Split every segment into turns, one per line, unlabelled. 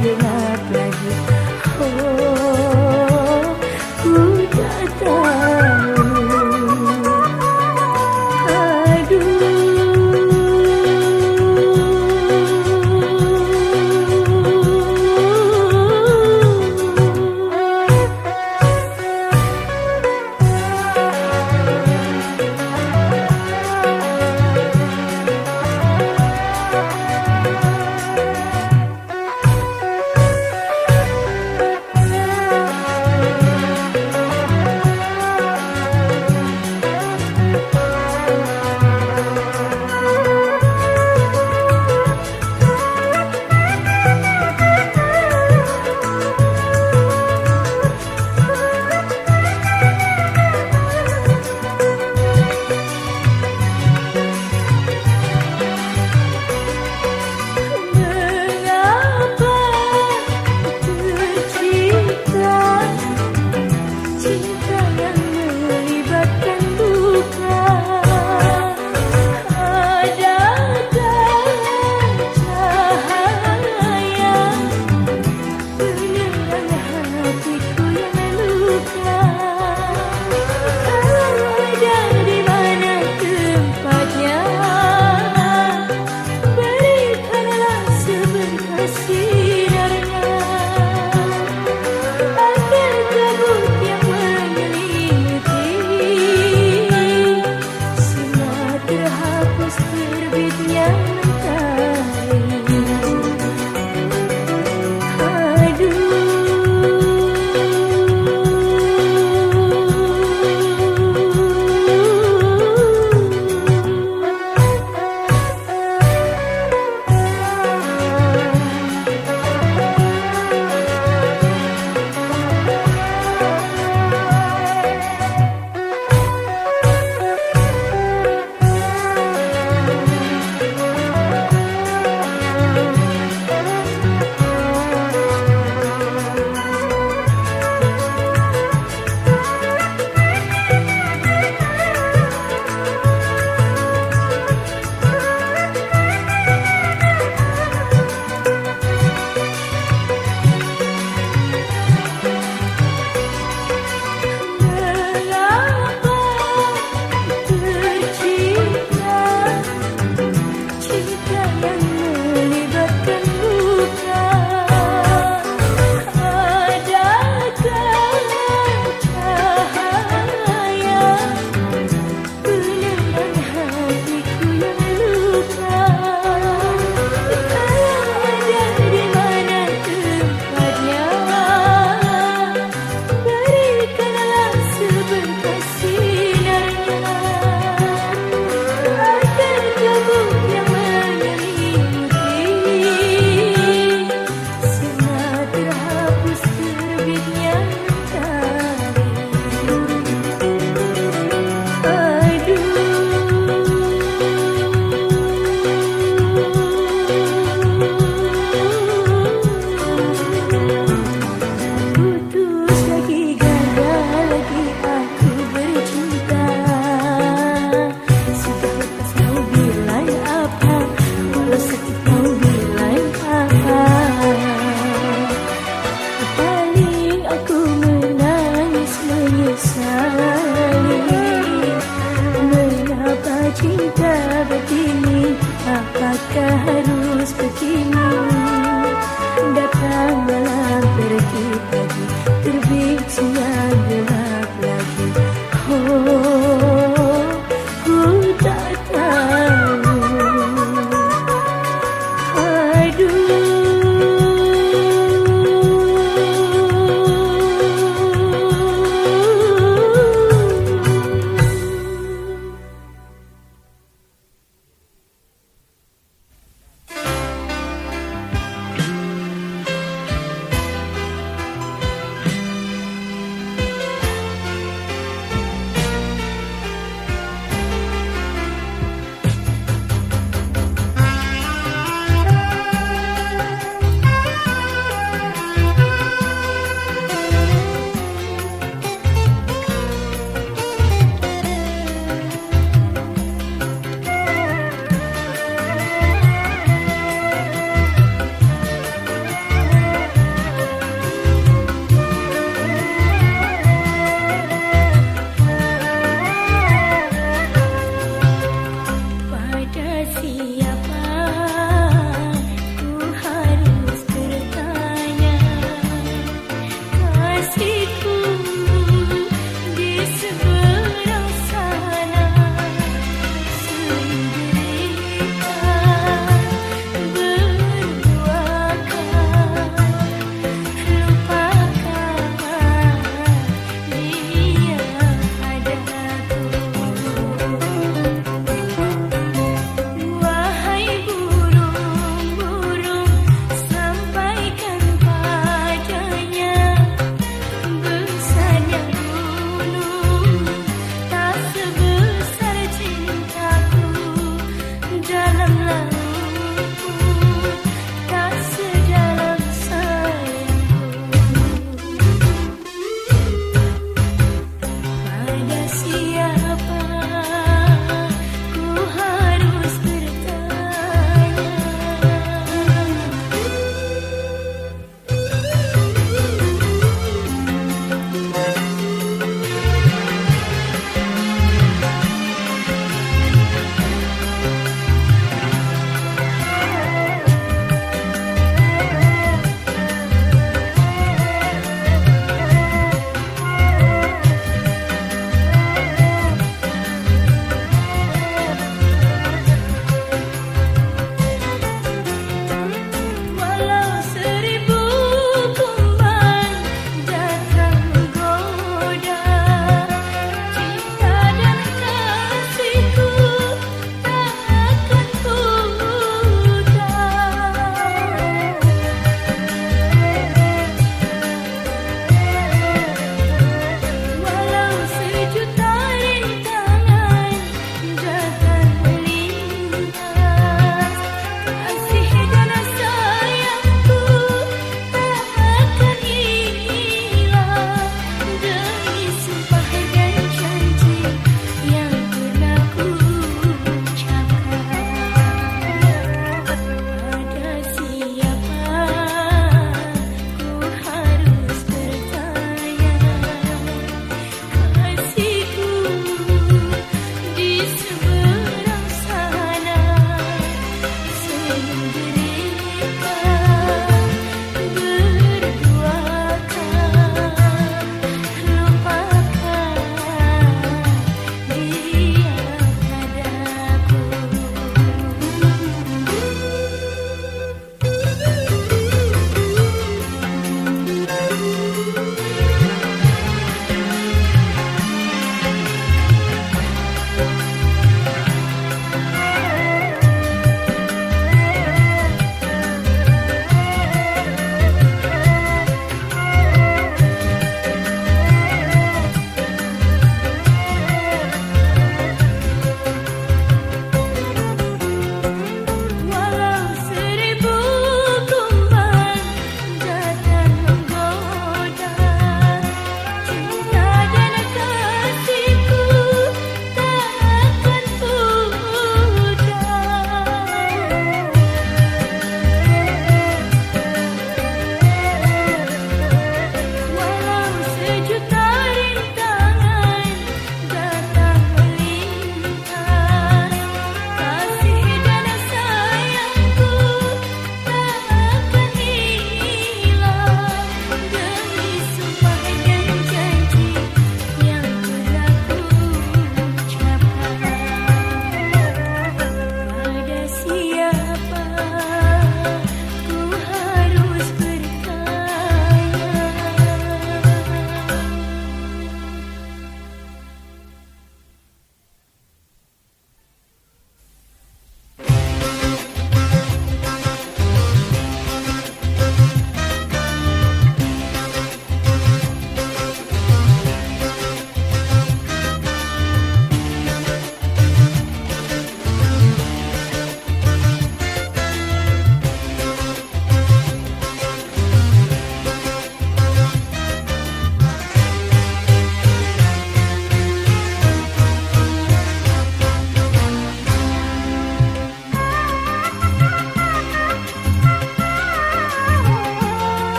you know.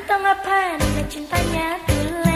entah ngapain, cintanya tuh